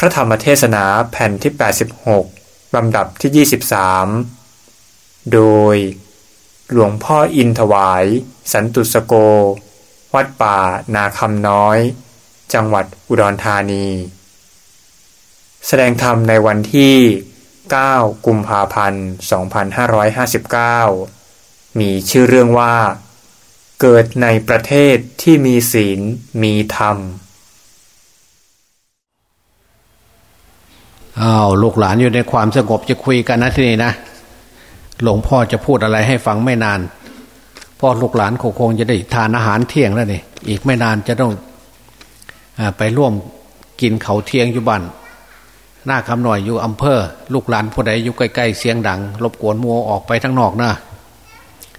พระธรรมเทศนาแผ่นที่ 86 ลำดับที่ 23 โดย หลวงพ่ออินถวาย สันตุสโก วัดป่านาคำน้อย จังหวัดอุดรธานี แสดงธรรมในวันที่ 9 กุมภาพันธ์ 2559 มีชื่อเรื่องว่า เกิดในประเทศที่มีศีลมีธรรม อ้าวลูกหลานอยู่ในความสงบจะคุยกันนะที่นี่นะหลวงพ่อจะพูดอะไรให้ฟังไม่นานพ่อลูกหลานคงจะได้ทานอาหารเที่ยงแล้วนี่อีกไม่นานจะต้องอไปร่วมกินเขาเที่ยงอยู่บ้านหน้าคำหน่อยอยู่อำเภอ ลูกหลานผู้ใดอยู่ใกล้ๆเสียงดัง รบกวนมัวออกไปทั้งนอกนะ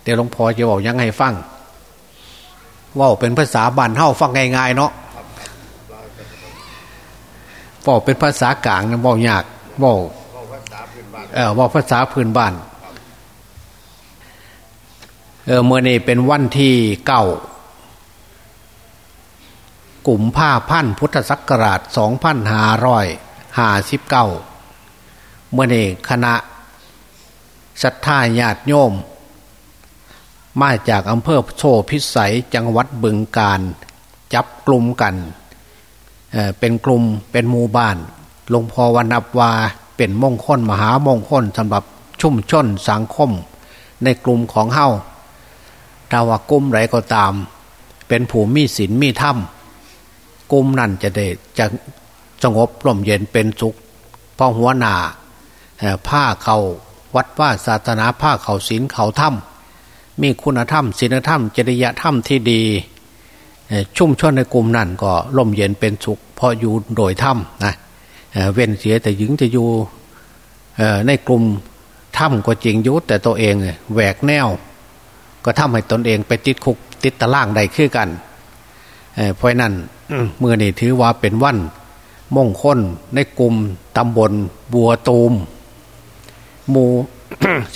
เดี๋ยวหลวงพ่อจะบอกยังให้ฟังว่าเป็นภาษาบ้านเฮาฟังง่ายๆเนาะ บอกเป็นภาษากลางนะบอกยากบอกเออบอกภาษาพื้นบ้านเออเมื่อนี้เป็นวันที่เก้ากลุ่มผ้าพันพุทธศักราชสองพันห้าร้อยห้าสิบเก้าเมื่อนี้คณะศรัทธาญาติโยม มาจากอำเภอโชพิสัยจังหวัดบึงการจับกลุ่มกัน เป็นกลุ่มเป็นหมู่บ้านหลวงพ่อวันนับว่าเป็นมงคลมหามงคลสำหรับชุ่มชนสังคม ในกลุ่มของเฮาถ้าว่ากลุ่มไรก็ตาม เป็นผู้มีศีลมีธรรมกลุ่มนั่นจะได้จะสงบร่มเย็นเป็นสุขพราะหัวหน้าผ้าเขาวัดว่าศาสนาผ้าเขาศีลเขาธรรมมีคุณธรรมศีลธรรมจริยธรรมที่ดี ชุ่มชนในกลุ่มนั่นก็ร่มเย็นเป็นสุขเพราะอยู่โดยถ้ำนะเว้นเสียแต่หญิงจะอยู่ในกลุ่มถ้ำก็จริงยุแต่ตัวเองแหวกแนว ก็ทำให้ตนเองไปติดคุกติดตะล่างใดขึ้นกันเพราะนั้นเมื่อนี่ถือว่าเป็นวันมงคลในกลุ่มตำบลบัวตูมหมู่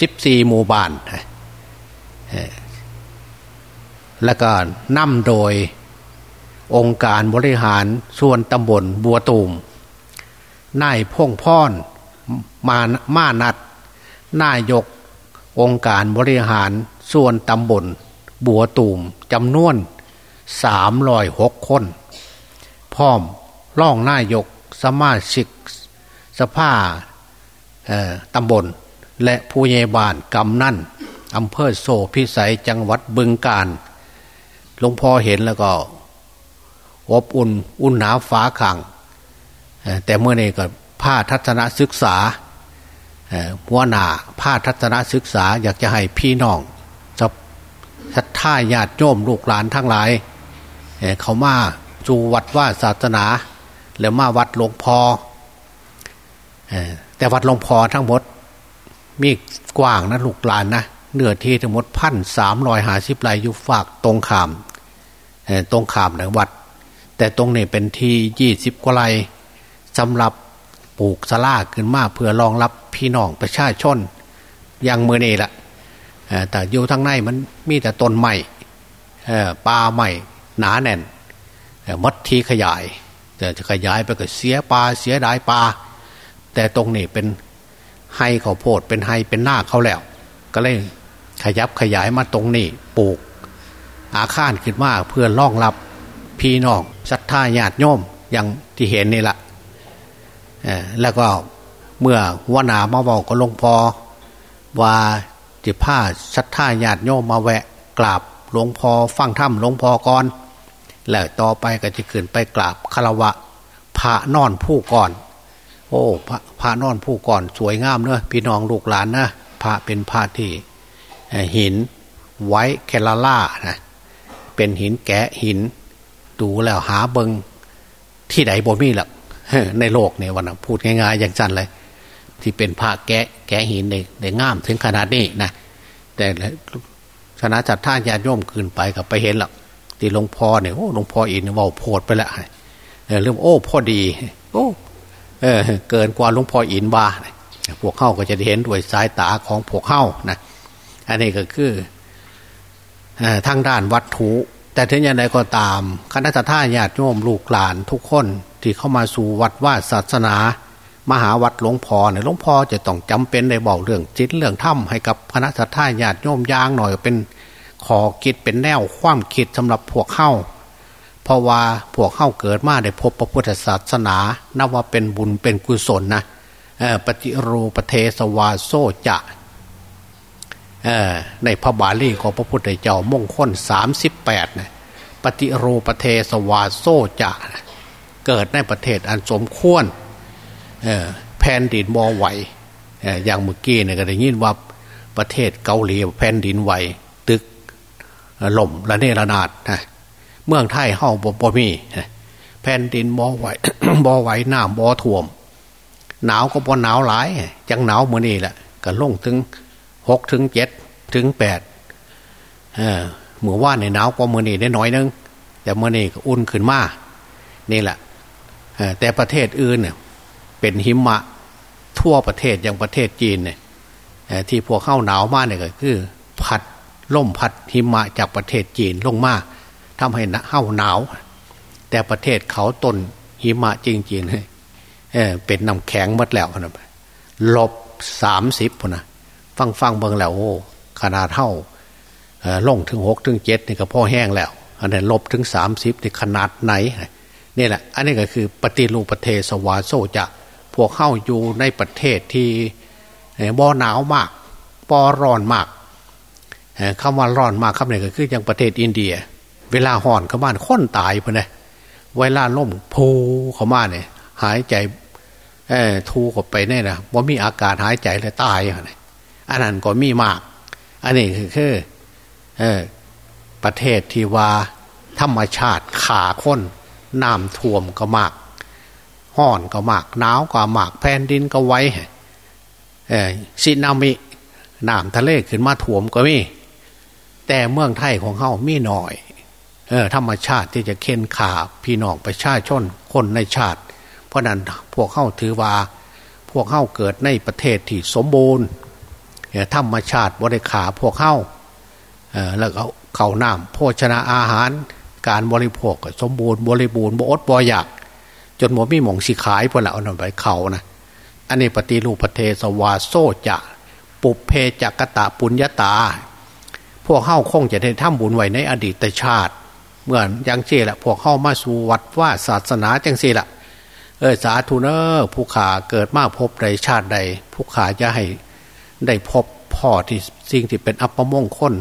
สิบสี่หมู่บ้านและก็นำโดย องค์การบริหารส่วนตำบลบัวตูมนายพงพ่อนมามานัดนายกองค์การบริหารส่วนตำบลบัวตูมจำนวนสามรอยหกคน พร้อมร่องนายกสมาชิกสภาตำบล และผู้ใหญ่บ้านกำนั่นอำเภอโซพิสัยจังหวัดบึงกาฬหลวงพ่อเห็นแล้วก็ อบอุ่นอุ่นหนาฟ้าขังแต่เมื่อนี้ก็ผ้าทัศนศึกษาหัวหนาผ้าทัศนศึกษาอยากจะให้พี่น้องศรัทธาญาติโยมลูกหลานทั้งหลายเขามาจูวัดว่าศาสนาแล้วมาวัดหลวงพอแต่วัดหลวงพอทั้งหมดมีกว้างนะลูกหลานนะเนื้อที่ทั้งหมดพันสามรอยหาสิบไร่อยู่ฝากตรงขามตรงขามในวัด แต่ตรงนี้เป็นที่ยี่สิบกว่าไร่สำหรับปลูกสลาขึ้นมาเพื่อรองรับพี่น้องประชาชนอย่างเมื่อนี่ละแต่อยู่ทางในมันมีแต่ต้นใหม่ปลาใหม่หนาแน่นมัดทีขยาย แต่จะขยายไปก็เสียปลาเสียดายปลาแต่ตรงนี้เป็นไฮเขาโพดเป็นไฮเป็นหน้าเขาแล้ว ก็เลยขยับขยายมาตรงนี้ปลูกอาคารขึ้นมาเพื่อรองรับ พี่น้องศรัทธาญาติโยมอย่างที่เห็นนี่แหละแล้วก็เมื่อวนามาบอกก็ลงพอว่าจะผ้าศรัทธาญาติโยมมาแวะกราบหลวงพ่อฟังถ้ำหลวงพ่อก่อนแล้วต่อไปก็จะขึ้นไปกราบคารวะพระนอนผู้ก่อน โอ้พระพระนอนผู้ก่อนสวยงามเนอะพี่น้องลูกหลานนะพระเป็นพระที่หินไว้แคลาล่านะเป็นหินแกะหิน ดูแล้วหาเบิงที่ไหนบ่มีหรอกในโลกเนี่ยวันนะพูดง่ายๆอย่างจันเลย ที่เป็นผ้าแกะแกะหินในในง่ามถึงขนาดนี้นะแต่คณะจัดท่านญาติโยมคืนไปกับไปเห็นหรอกที่หลวงพ่อเนี่ยโอ้หลวงพ่ออินว่าโพดไปล้วเรื่องโอ้พ่อดี โอ้เออเกินกว่าหลวงพ่ออินบ้าพวกเข้าก็จะเห็นด้วยสายตาของพวกเข้านะอันนี้ก็คือทางด้านวัตถุ แต่ถึงอย่างไรก็ตาม คณะท่าญาติโยมลูกหลานทุกคนที่เข้ามาสู่วัดว่าศาสนา มหาวัดหลวงพ่อเนี่ยหลวงพ่อจะต้องจำเป็นในบอกเรื่องจิตเรื่องธรรมให้กับคณะสัตยาญาติโยมยางหน่อยเป็นขอคิดเป็นแนวความคิดสำหรับพวกเข้าเพราะว่าพวกเข้าเกิดมาได้พบพระพุทธศาสนานับว่าเป็นบุญเป็นกุศลนะปฏิรูปเทสวาโซจะ ในพระบาลีของพระพุทธเจ้ามงคลสามสิบแปดนะปฏิรูปเทสวาโซจะเกิดในประเทศอันสมควรแผ่นดินบอไหวอย่างเมื่อกี้เนี่ยก็ได้ยินว่าประเทศเกาหลีแผ่นดินไหวตึกล่มระเนระนาดนะเมืองไทยเฮาบ่บมีแผ่นดินบอไหวบอไหวน้ำบอท่วม หนาวก็บ่หนาวหลาย จังหนาวเมื่อนี่แหละก็ลงถึง หกถึงเจ็ดถึงแปดเหมือว่าในหนาวกว่าเมื่อนี่ได้น้อยนึง แต่เมื่อนี่ก็อุ่นขึ้นมานี่แหละแต่ประเทศอื่นเนี่ยเป็นหิมะทั่วประเทศอย่างประเทศจีนเนี่ยที่พวกเข้าหนาวมากเนี่ยก็คือ พัดล่มพัดหิมะจากประเทศจีนลงมาทำให้เข้าหนาว แต่ประเทศเขาต้นหิมะจริงๆเเป็นน้ำแข็งมัดแล้วนะลบสามสิบนะ ฟังฟังเบิ่งแล้วโอ้ขนาดเท่าล่งถึงหกถึงเจ็ดนี่ก็พ่อแห้งแล้ว อันนี้ลบถึงสามสิบนี่ขนาดไหนนี่แหละ อันนี้ก็คือปฏิรูปประเทศสวาโซจะพวกเข้าอยู่ในประเทศที่บ่อหนาวมากบ่อร้อนมากคำว่าร้อนมากคำนี้ก็คืออย่างประเทศอินเดีย เวลาห่อนเข้ามาค้นตายไปเลยเวลาล่มโพเข้ามาเนี่ยหายใจทูเข้าไปเนี่ยนะว่ามีอากาศหายใจเลยตาย อันนั้นก็มีมาก อันนี้คือคือประเทศที่ว่าธรรมชาติขาค้นน้ำท่วมก็มากห้อนก็มากหนาวก็มากแผ่นดินก็ไว้ซินามิน้ำทะเลขึ้นมาถ่วมก็มี แต่เมืองไทยของเขามีหน่อยเออธรรมชาติที่จะเค้นขาพี่น้องประชาชนคนในชาติ เพราะนั้นพวกเข้าถือว่า พวกเข้าเกิดในประเทศที่สมบูรณ์ ธรรมชาติบริขาพวกเข้าแล้วก็เข่าน้ำโภชนาอาหารการบริโภคสมบูรณ์บริบูรณ์บอดบอยาก จนหมดมีหมองสีขายพวกเราเอาไปเขานะอันนี้ปฏิรูปประเทศวาโซจะปุเพจักตะปุญญาตา พวกเข้าคงจะได้ทำบุญไว้ในอดีตชาติ เมื่อยังเจละพวกเข้ามาสู่วัดว่าศาสนาจังสีละเออสาธุเนอร์ผู้ขาเกิดมาพบใดชาติใด ผู้ขาจะให้ ได้พบพ่อที่สิ่งที่เป็นอัปมงคล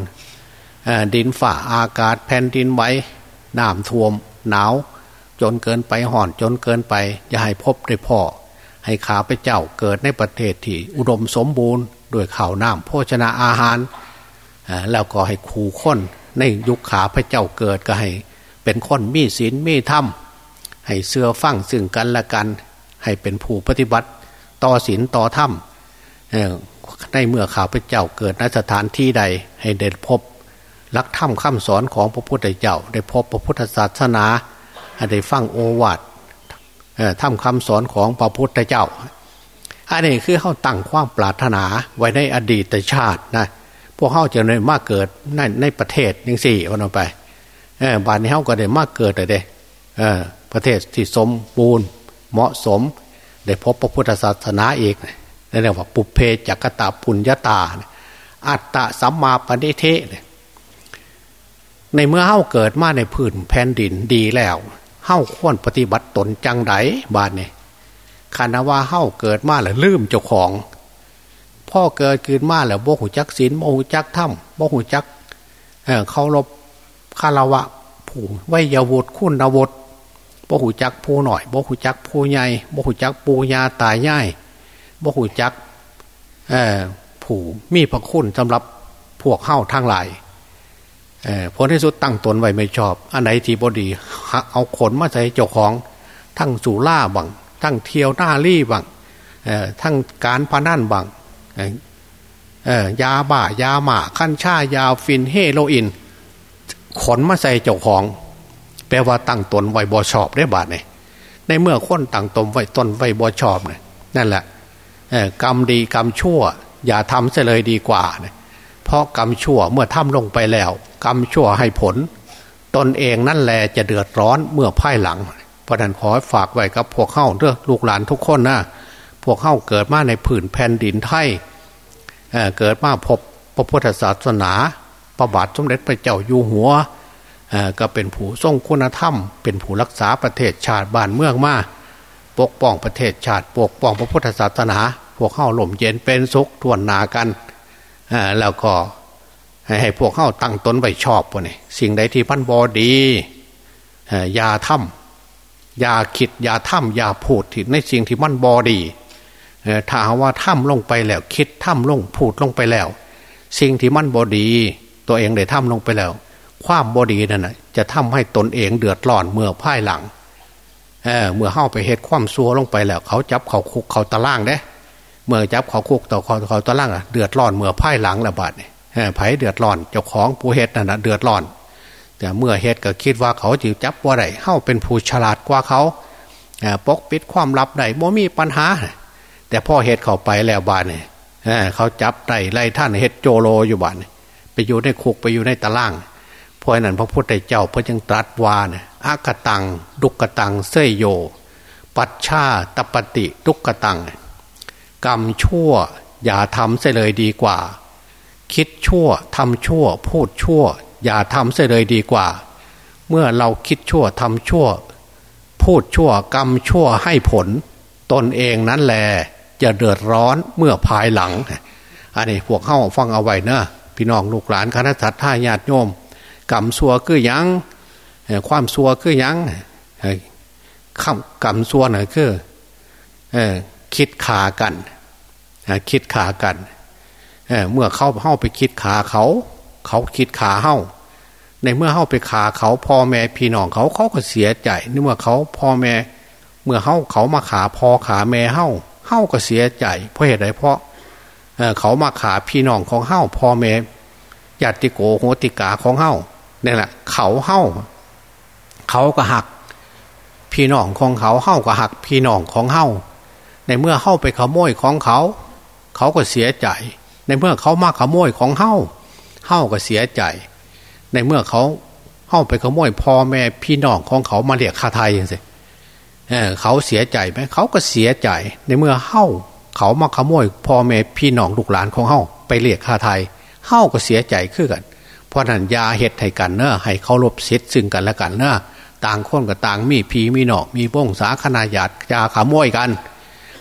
ดินฝ่าอากาศแผ่นดินไหวน้ำท่วมหนาว จนเกินไปห่อนจนเกินไปอย่าให้พบได้พ่อ ให้ขาไปเจ้าเกิดในประเทศที่อุดมสมบูรณ์ด้วยข่าวน้ำโภชนาอาหาร แล้วก็ให้ขู่ค้นในยุคขาพระเจ้าเกิดก็ให้ เป็นคนมีศีลมีธรรมให้เสื้อฟั่งซึ่งกันและกัน ให้เป็นผู้ปฏิบัติ ต่อศีลต่อธรรม ในเมื่อข่าวพระเจ้าเกิดณสถานที่ใดให้เด็ดพบลักธรรมคำสอนของพระพุทธเจ้า ได้พบพระพุทธศาสนาได้ฟังโอวาททำคำสอนของพระพุทธเจ้าอันนี้คือเขาตั้งความปรารถนาไว้ในอดีตชาตินะพวกเข้าจะได้มาเกิดในในประเทศยังสี่วันไปบ้านนี้เขาก็ได้มาเกิดเลยเดประเทศที่สมบูรณ์เหมาะสม ได้พบพระพุทธศาสนาอีกนั่ นเรียกว่าปุเพจักตาปุญญาตา อัตตะสัมมาปณิเทในเมื่อเฮ้าเกิดมาในพื้นแผ่นดินดีแล้วเฮ้าควรปฏิบัติตนจังไดบานเนี่ยคานาว่าเฮ้าเกิดมาแล้วลืมเจ้าของ พ่อเกิดขึ้นมาแล้วโบหูจักศีลโบหูจักถ้ำโบหูจักเขารบคารวะผู้ไวยาวุฒคุณนวุฒโบหูจักผู้หน่อยโบหูจักผู้ใหญ่โบหูจักปูยาตายง่าย บหูจักผู้มีพระคุณสำหรับพวกเข้าทางหลายผลที่สุดตั้งตนไว้ไม่ชอบ อันไหนที่บดีเอาขนมาใส่เจ้าของ ทั้งสู่ล่าบังทั้งเที่ยวหน้ารี่บังทั้งการพนันบังยาบ้ายาหมาขั้นชายาฟินเฮโรอีนขนมาใส่เจ้าของ แปลว่าตั้งตนไว้บอชอบได้บาทเนี่ยในเมื่อคนตั้งตนไว้ตนไว้บอชอบเนี่ยนั่นแหละ กรรมดีกรรมชั่ว อย่าทำเสียเลยดีกว่าเนี่ยเพราะกรรมชั่วเมื่อทำลงไปแล้ว กรรมชั่วให้ผล ตนเองนั่นแหละจะเดือดร้อนเมื่อภายหลัง เพราะนั้นขอฝากไว้กับพวกเข้าเรื่องลูกหลานทุกคนนะพวกเข้าเกิดมาในผืนแผ่นดินไทยเเกิดมาพบพระพุทธศาสนา ประบาทสมเด็จพระเจ้าอยู่หัวก็เป็นผู้ทรงคุณธรรม เป็นผู้รักษาประเทศชาติบ้านเมืองมาปกป้องประเทศชาติ ปกป้องพระพุทธศาสนา พวกเข้าหล่มเย็นเป็นสุขทวนนากันแล้วก็ให้พวกเข้าตั้งตนไว้ชอบวกนี่สิ่งใดที่พันบอดียาถ้ำยาคิดยาถ้ำยาพูดในสิ่งที่มันบอดีถ้าว่าถ้ำลงไปแล้ว คิดถ้ำลงพูดลงไปแล้ว สิ่งที่มันบอดี ตัวเองได้ถ้ำลงไปแล้ว ความบอดีนั่นนะจะทำให้ตนเองเดือดร้อนเมื่อพ่ายหลังเเมื่อเข้าไปเหตุความซัวลงไปแล้ว เขาจับเขาคุกเขาตะล่างเด้ เมื่อจับเขาคุกต่อเขาเขาตะล่างอะเดือดร้อนเมื่อพ่ายหลังระบาดเนี่ยไผ่เดือดร้อนเจ้าของผู้เฮ็ดนั่นนะเดือดร้อน แต่เมื่อเฮ็ดก็คิดว่าเขาจิจับว่าไรเข้าเป็นผู้ฉลาดกว่าเขาปกปิดความลับได้บ่มีปัญหา แต่พ่อเฮ็ดเข้าไปแล้วบานเนี่ยเขาจับได้ไล่ท่านเฮ็ดโจโลอยู่บานไปอยู่ในคุกไปอยู่ในตะล่างเพราะนั้นพระพุทธเจ้าพระจึงตรัสว่าเนี่ยอากตัง ดุกตังเสยโย ปัชชาตปฏิดุกตัง กรรมชั่ว อย่าทำเสียเลยดีกว่า คิดชั่วทำชั่ว พูดชั่ว อย่าทำเสียเลยดีกว่า เมื่อเราคิดชั่วทำชั่ว พูดชั่วกรรมชั่วให้ผล ตนเองนั้นแหละจะเดือดร้อนเมื่อภายหลัง อันนี้พวกเข้าฟังเอาไว้นะพี่น้องลูกหลานคณะสัตยาญาติโยมกรรมซัวคือยังความซัวคือยังคำกรรมซัวน่ะคือ คิดขากันคิดขากันเมื่อเข้าเข้าไปคิดขาเขา เขาคิดขาเฮ้าในเมื่อเข้าไปขาเขาพ่อแม่พี่น้องเขาเขาก็เสียใจในเมื่อเขาพ่อแม่เมื่อเข้าเขามาขาพ่อขาแม่เฮ้าเฮ้าก็เสียใจ เพราะเหตุใดเพราะเขามาขาพี่น้องของเฮ้าพ่อแม่ญาติโกโหติกาของเฮ้านี่แหละ เขาเฮ้าเขาก็หัก พี่น้องของเขาเฮ้าก็หัก พี่น้องของเฮ้า ในเมื่อเข้าไปขโมยของเขา เขาก็เสียใจ ในเมื่อเขามาขโมยของเฮ้าเฮ้าก็เสียใจ ในเมื่อเขาเฮ้าไปขโมยพ่อแม่พี่น้องของเขามาเรียกค่าไทยอย่างสิเเขาเสียใจไหมเขาก็เสียใจ ในเมื่อเฮ้าเขามาขโมยพ่อแม่พี่น้องลูกหลานของเฮ้าไปเรียกค่าไทยเฮ้าก็เสียใจขึ้นกัน เพราะนั้นยาเห็ดให้กันเนอะให้เขาลบเซตซึ่งกันและกันเนอะต่างคนกับต่างมีพีมีหนอกมีบ้งสาขนาหยาดยาขโมยกัน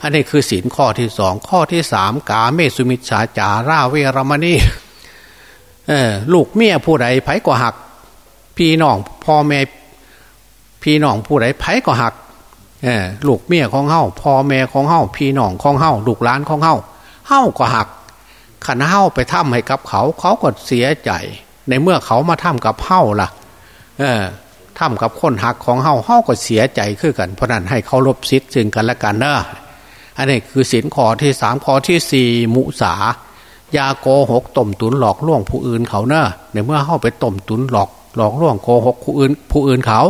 อันนี้คือศีลข้อที่สองข้อที่สามกาเมสุมิชฌาจาราเวรมณีเออลูกเมียผู้ใดไผก็หัก พี่น้องพ่อแม่พี่น้องผู้ใดไผก็หักเออลูกเมียของเฮาพ่อแม่ของเฮาพี่น้องของเฮาลูกหลานของเฮาเฮาก็หักขันเฮาไปทำให้กับเขา เขาก็เสียใจ ในเมื่อเขามาทำกับเฮาล่ะ เออทำกับคนหักของเฮาเฮาก็เสียใจขึ้นกันเพราะนั้นให้เขาลบซิดซึ่งกันและกันเนอะ อันนี้คือสินข้อที่สามข้อที่สี่มุสายาโกหกต้มตุนหลอกล่วงผู้อื่นเขาเนอะในเมื่อเข้าไปต้มตุนหลอกหลอกล่วงโกหกผู้อื่น ผู้อื่นเขา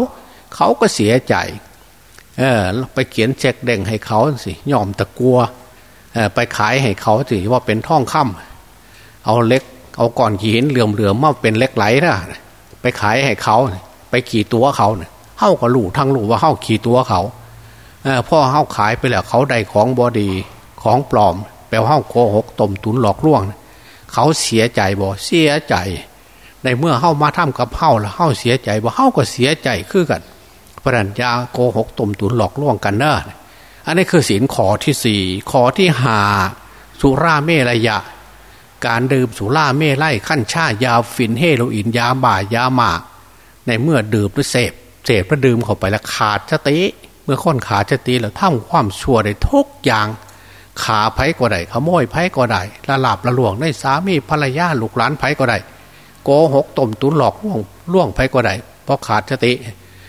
เขาก็เสียใจเออไปเขียนเช็คเด้งให้เขาสิยอมตะกัวเออไปขายให้เขาสิว่าเป็นท่องคำเอาเล็ก เอาก่อนหินเหลื่อมเหลื่อมมาเป็นเล็กไหลนะไปขายให้เขา ไปขี่ตัวเขาเนี่ยเข้าก็รู้ทั้งรู้ว่าเข้าขี่ตัวเขา พ่อเฮ้าขายไปแล้วเขาได้ของบอดีของปลอม แปลว่าเฮ้าโกหกต้มตุนหลอกลวง เขาเสียใจบ่เสียใจ ในเมื่อเฮ้ามาทำกับเฮ้าแล้วเฮ้าเสียใจบ่เฮ้าก็เสียใจคือกันปรัญญาโกหกต้มตุนหลอกลวงกันเนอะอันนี้คือศีลขอที่สี่ขอที่หาสุราเมรยะ การดื่มสุราเมลัยขั้นชายาฟินเฮโรอีนยาบ่ายาหมาในเมื่อดื่มหรือเสพเสพแล้วดื่มเข้าไปแล้วขาดสติ เมื่อค้นขาจะตีแล้วทำความชั่วได้ทุกอย่าง ขาไผ่ก็ได้ขโมยไผ่ก็ได้ละลาบละหลวงได้สามีภรรยาลูกหลานไผ่ก็ได้โกหกต้มตุนหลอกล่วงล่วงไผ่ก็ได้เพราะขาดสติ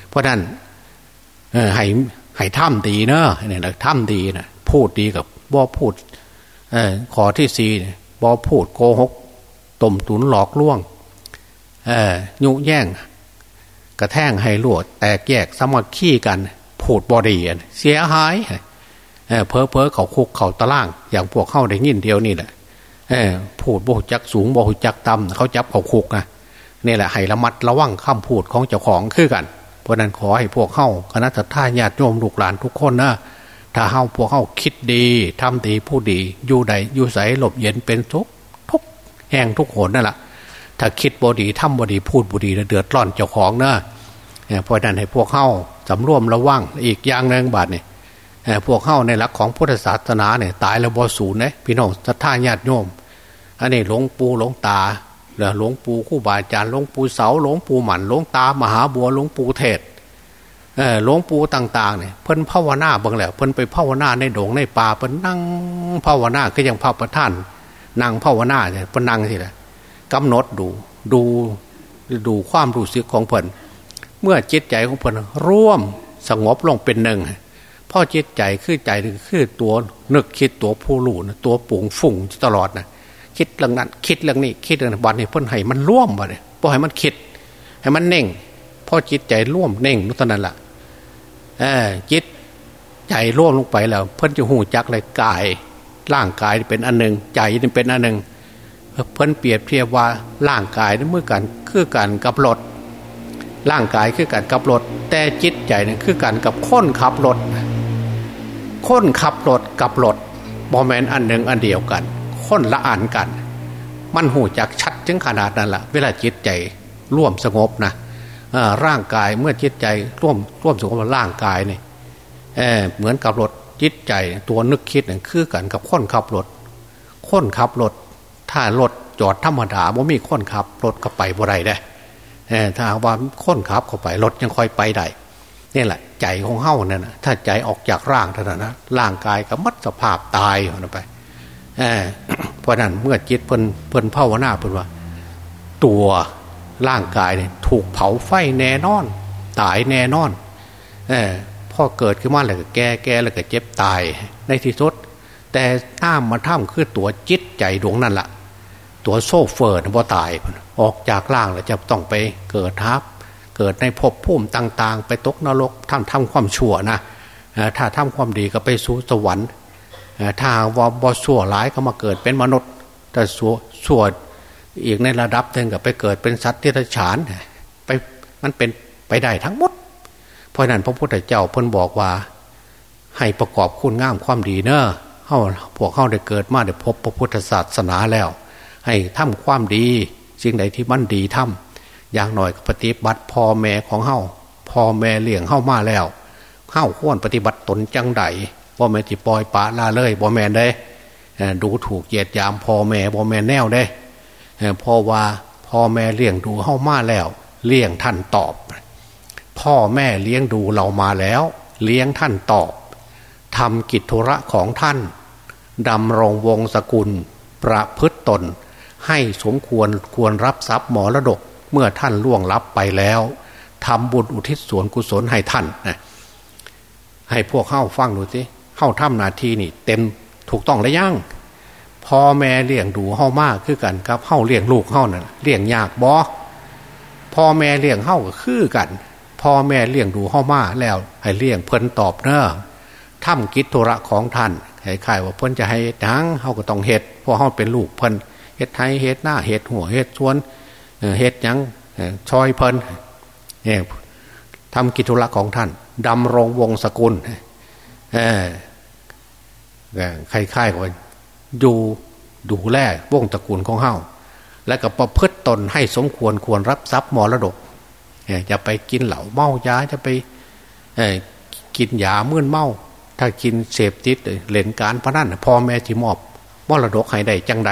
เพราะนั้นให้ให้ถ้ำดีเนอะเนี่ยนะถ้ำดีนะพูดดีกับบ่พูดอขอที่สี่บ่พูดโกหกต้มตุนหลอกล่วงยุแย่ง กระแทงให้ลวดแตกแยกสมัครขี้กัน พูดบอดีเสียหายเพอเพอเขาคุกเขาตะล่าง อย่างพวกเข้าได้ยินเดียวนี่แหละพูดบ่จักสูงบ่จักต่ำเขาจับเขาคุกนะนี่แหละให้ระมัดระวังคำพูดของเจ้าของคือกัน เพราะนั้นขอให้พวกเข้าคณะท่าญาติโยมลูกหลานทุกคนนะถ้าเข้าพวกเข้าคิดดีทำดีผู้ดี อยู่ใดอยู่ใสหลบเย็นเป็นทุกทุกแห่งทุกหนนั่นแหละถ้าคิดบดีทำบดีพูดบดีเดือดร้อนเจ้าของนะเพราะนั้นให้พวกเข้า สำรวมระวังอีกอย่างหนึ่งบาทเนี่ยพวกเข้าในหลักของพุทธศาสนาเนี่ยตายแล้วบ่สูญนะพี่น้องศรัทธาญาติโยมอันนี้หลวงปู่หลวงตาหลวงปู่คู่บาอาจารย์หลวงปู่เสาหลวงปู่หมันหลวงตามหาบัวหลวงปู่เทศหลวงปู่ต่างๆเนี่ยเพิ่นภาวนาบางแล้วเพิ่นไปภาวนาในโดงในป่าเพิ่นนั่งภาวนาก็ยังพระประท่านนั่งภาวนาเนี่ยเพิ่นนั่งสิแหละกำหนดดูดูดูความรู้สึกของเพิ่น เมื่อจิตใจของเพิ่นร่วมสงบลงเป็นหนึ่งพ่อจิตใจคือใจคือตัวนึกคิดตัวผู้รู้นะตัวปุ่งฝุ่งตลอดนะคิดเรื่องนั้นคิดเรื่องนี้คิดเรื่องวันนี้เพิ่นให้มันร่วมมาเลยพอให้มันคิด ให้มันเน่งพ่อจิตใจร่วมเน่งนุตนั้นแหละเออจิตใจร่วมลงไปแล้ว เพิ่นจะหูจักเลยกาย ร่างกายเป็นอันหนึ่งใจเป็นอันหนึ่งเพิ่นเปรียบเทียบว่าร่างกายนี่เมื่อกันคือกันกับรถ ร่างกายคือกันกับรถ แต่จิตใจนี่คือกันกับค้นขับรถค้นขับรถกับรถบอแมนอันหนึ่งอันเดียวกันค้นละอ่านกัน มันหูจักชัดถึงขนาดนั้นละเวลาจิตใจร่วมสงบนะร่างกายเมื่อจิตใจร่วมร่วมสงบร่างกายเนี่ยเเหมือนกับรถจิตใจตัวนึกคิดเนี่ยคือกันกับค้นขับรถค้นขับรถถ้ารถจอดธรรมดาว่มีค้นขับรถก็ไปบ่ไรได้ ถ้าว่าค้นขับเข้าไปรถยังค่อยไปได้นี่แหละ ใจของเฮ้าเนี่ยนะถ้าใจออกจากร่างเท่านั้นนะร่างกายก็มัดสภาพตายออกไปเพราะนั้นเมื่อจิตเพิ่นเพิ่นภาวนาเพิ่นว่า ตัวร่างกายเนี่ยถูกเผาไฟแน่นอน ตายแน่นอนอพ่อเกิดขึ้นมาแล้วก็แก่แก่แล้วก็เจ็บตายในที่สุดแต่ถ้ามาท่ามคือตัวจิตใจดวงนั่นละ่ะ ตัวโซเฟอร์นะพอตายออกจากร่างแล้วจะต้องไปเกิดทับเกิดในภพภูมิต่าง ๆ ไปตกนรกทำทำความชั่วนะถ้าทำความดีก็ไปสู่สวรรค์ถ้าว่าบอสัวหลายก็มาเกิดเป็นมนุษย์แต่สัวสัวอีกในระดับหนึ่งก็ไปเกิดเป็นสัตว์ที่ระฉานไปมันเป็นไปได้ทั้งหมด เพราะนั้นพระพุทธเจ้าเพิ่นบอกว่า ให้ประกอบคุณงามความดีเนอะเข้าพวกเข้าได้เกิดมาได้พบพระพุทธศาสนาแล้ว ให้ทำความดีสิ่งใดที่มันดีทำอย่างหน่อยปฏิบัติพ่อแม่ของเข้าพ่อแม่เลี้ยงเข้ามาแล้วเข้าข้วนปฏิบัติตนจังใดบ่แม่ที่ปล่อยปะลาเลยบ่แม่ได้ดูถูกเหยียดยามพ่อแม่บ่แม่แนวได้พราะว่าพ่อแม่เลี้ยงดูเข้ามาแล้ว เลี้ยงท่านตอบ พ่อแม่เลี้ยงดูเรามาแล้ว เลี้ยงท่านตอบทำกิจธุระของท่านดำรงวงศกุล ประพฤตตน ให้สมควรควรรับทรัพย์หมอระดกเมื่อท่านล่วงลับไปแล้วทำบุญอุทิศส่วนกุศลให้ท่านนะให้พวกเข้าฟังดูสิเข้าถ้ำนาทีนี่ เต็มถูกต้องแล้วยังพ่อแม่เลี้ยงดูเข้ามากคือกันครับเข้าเลี้ยงลูกเข้านั่นเลี้ยงยากบอพ่อแม่เลี้ยงเข้าก็คือกันพ่อแม่เลี้ยงดูเข้ามาแล้ว ให้เลี้ยงเพิ่นตอบเนอะทำกิจธุระของท่านให้ใครว่าเพิ่นจะให้ดังเข้าก็ต้องเฮ็ดเพราะเข้าเป็นลูกเพิ่น ดไทยเฮ็ดหน้าเฮ็ดหัวเฮ็ดชวนเฮ็ดยังชอยเพิ่นเนี่ยทำกิจธุระของท่านดำรงวงศกุลเออใครๆก็ดูดูแลวงตระกูลของเฮาและก็ประพฤติตนให้สมควรควรรับทรัพย์มรดกจะไปกินเหล่าเมายาจะไปกินยาเมื่นเมา ถ้ากินเสพติดเล่นการพนันพ่อแม่ที่มอบมรดกให้ได้จังใด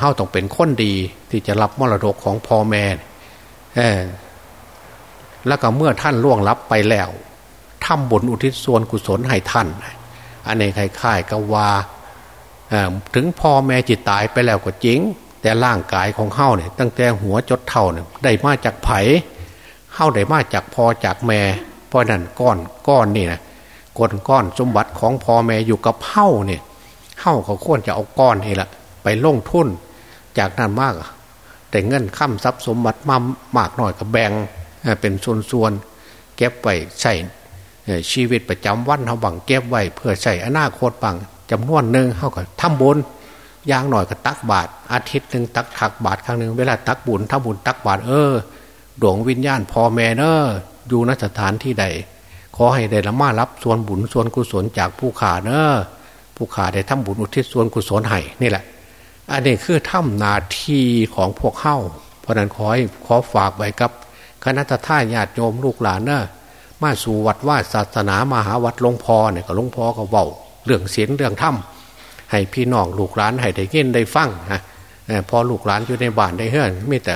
เฮาต้องเป็นคนดีที่จะรับมรดกของพ่อแม่แล้วก็เมื่อท่านล่วงลับไปแล้วทำบุญอุทิศส่วนกุศลให้ท่าน อันนี้คล้ายๆกับว่าถึงพ่อแม่จิตตายไปแล้วก็จริง แต่ร่างกายของเฮาเนี่ยตั้งแต่หัวจดเท่าเนี่ยได้มาจากไผ่เฮาได้มาจากพ่อจากแม่เพราะนั้นก้อนก้อนนี่นะก้อนก้อนสมบัติของพ่อแม่อยู่กับเฮาเนี่ยเฮาเขาควรจะเอาก้อนนี่แหละ ไปลงทุน จากนั้นมากแต่เงินค้ำทรัพย์สมบัติมามากหน่อยก็แบ่งเป็นส่วนๆเก็บไว้ใช้ชีวิตประจำวันเขาบังเก็บไว้เพื่อใช้อนาคตบังจำนวนหนึ่งเขาก็ทำบุญย่างหน่อยก็ตักบาตรอาทิตย์หนึ่งตักถักบาตรครั้งหนึ่งเวลาตักบุญทำบุญตักบาตรเออดวงวิญญาณพ่อแม่เนออยู่นสถานที่ใด ขอให้ได้ละมารับส่วนบุญส่วนกุศลจากผู้ขาเนอผู้ขาได้ทำบุญอุทิศส่วนกุศลให้นี่แหละ อันนี้คือถ้ำนาทีของพวกเข้า เพราะนั้นขอให้ขอฝากไว้กับ คณะท่าญาติโยมลูกหลานเนอะมาสู่วัดว่าศาสนามหาวัดหลวงพ่อเนี่ยก็หลวงพ่อก็เบาเรื่องศีลเรื่องธรรมให้พี่น้องลูกหลานให้ได้ยินได้ฟังนะพอลูกหลานอยู่ในบ้านได้เฮือนมีแต่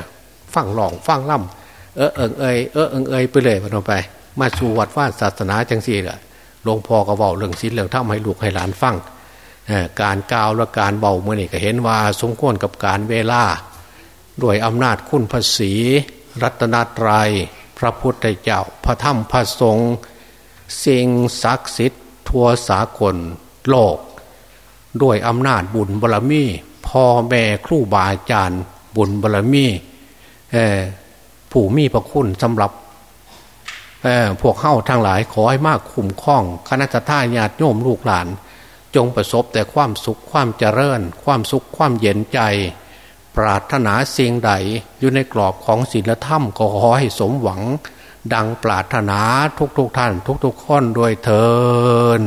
ฟังหลองฟังล่ำเออเอิงเอยเออเอิงเอยไปเลยพนไป มาสู่วัดว่าศาสนาจังสี่ละหลวงพ่อก็เบาเรื่องศีลเรื่องธรรมให้ลูกให้หลานฟัง การกาวและการเบาเมื่อนี่ก็เห็นว่า สมควรกับการเวลาด้วยอำนาจคุณภาษีรัตนตรยัย พระพุทธเจ้า พระธรรมพระสงฆ์สิ่งศักดิ์สิทธิ์ทั่วสากลโลก ด้วยอำนาจบุญบารรมีพ่อแม่ครูบาอาจารย์บุญบารรมีผู้มีพระคุณสำหรับพวกเข้าทางหลายขอให้มากคุ้มคล้องคณะท่าญาติโยมลูกหลาน จงประสบแต่ความสุขความเจริญ ความสุขความเย็นใจ ปรารถนาสิ่งใดอยู่ในกรอบของศีลธรรมก็ขอให้สมหวังดังปรารถนาทุกๆทท่าน ทุกๆคนโดยเทิน